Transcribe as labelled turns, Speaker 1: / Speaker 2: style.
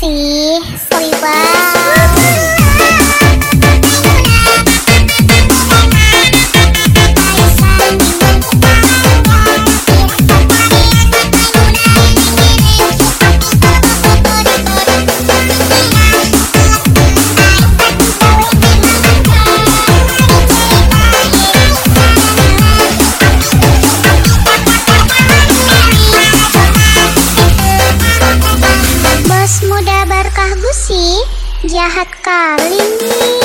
Speaker 1: Sí. jahat kali nih